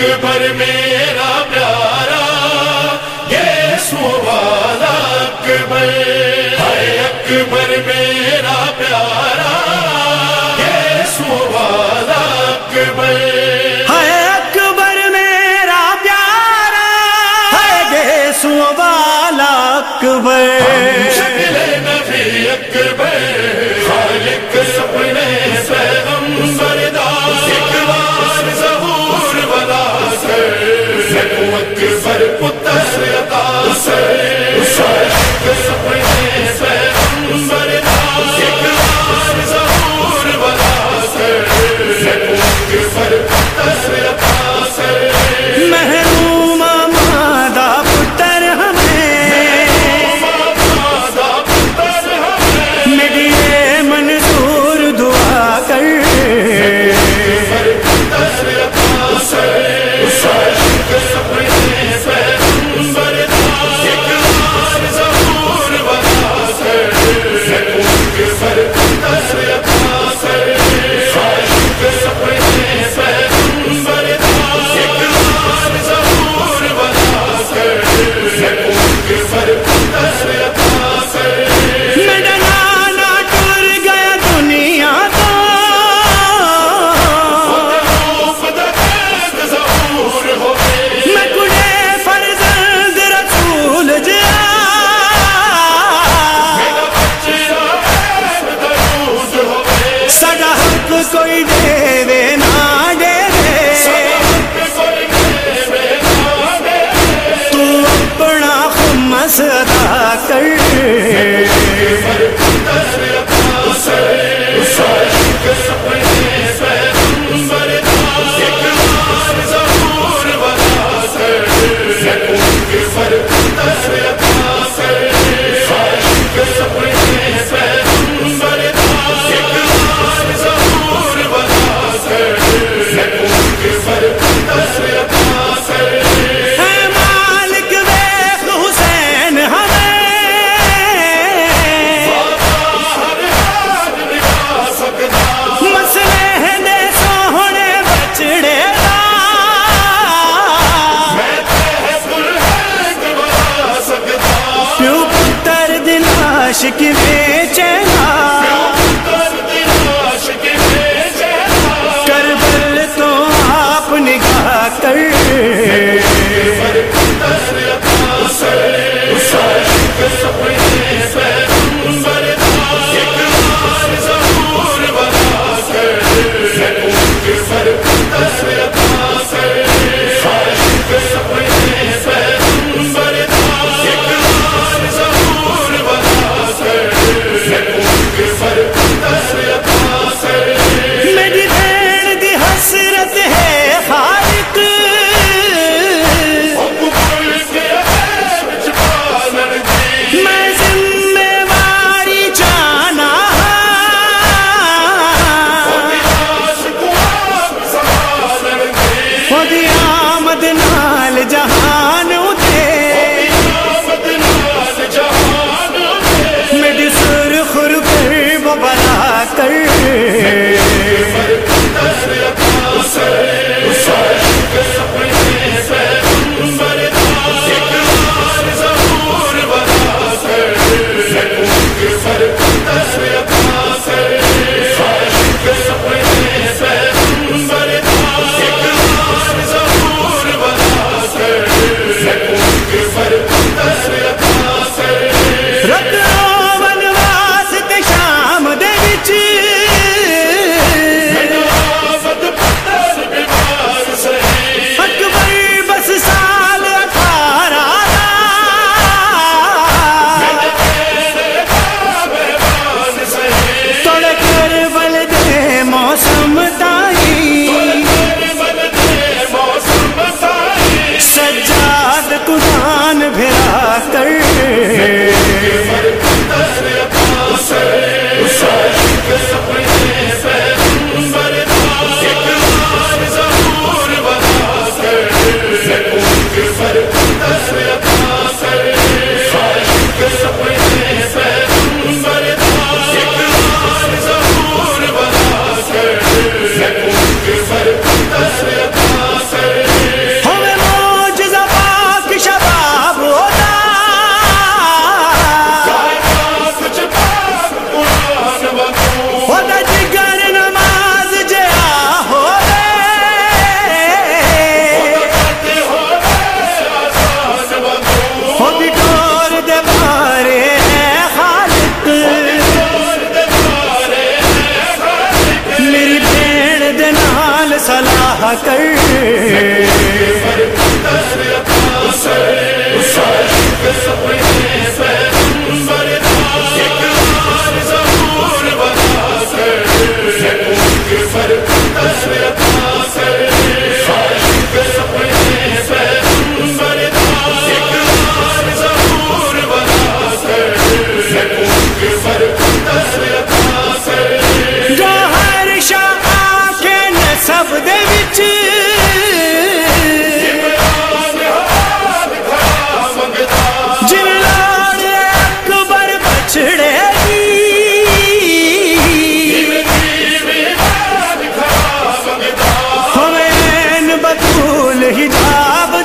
اکبر۔ میرا پیارا یسو والا اکبر۔ ہر اکبر میرا پیارا یسو والا اکبر۔ اکبر شکل نبی اکبر، خالق سپنا حسین حسین عاشق بے چینا کربل تو آپ نگاہ کر سر کر سر اکبر بچڑے ہمیں بطول حجاب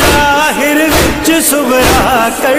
ظاہر وچ کر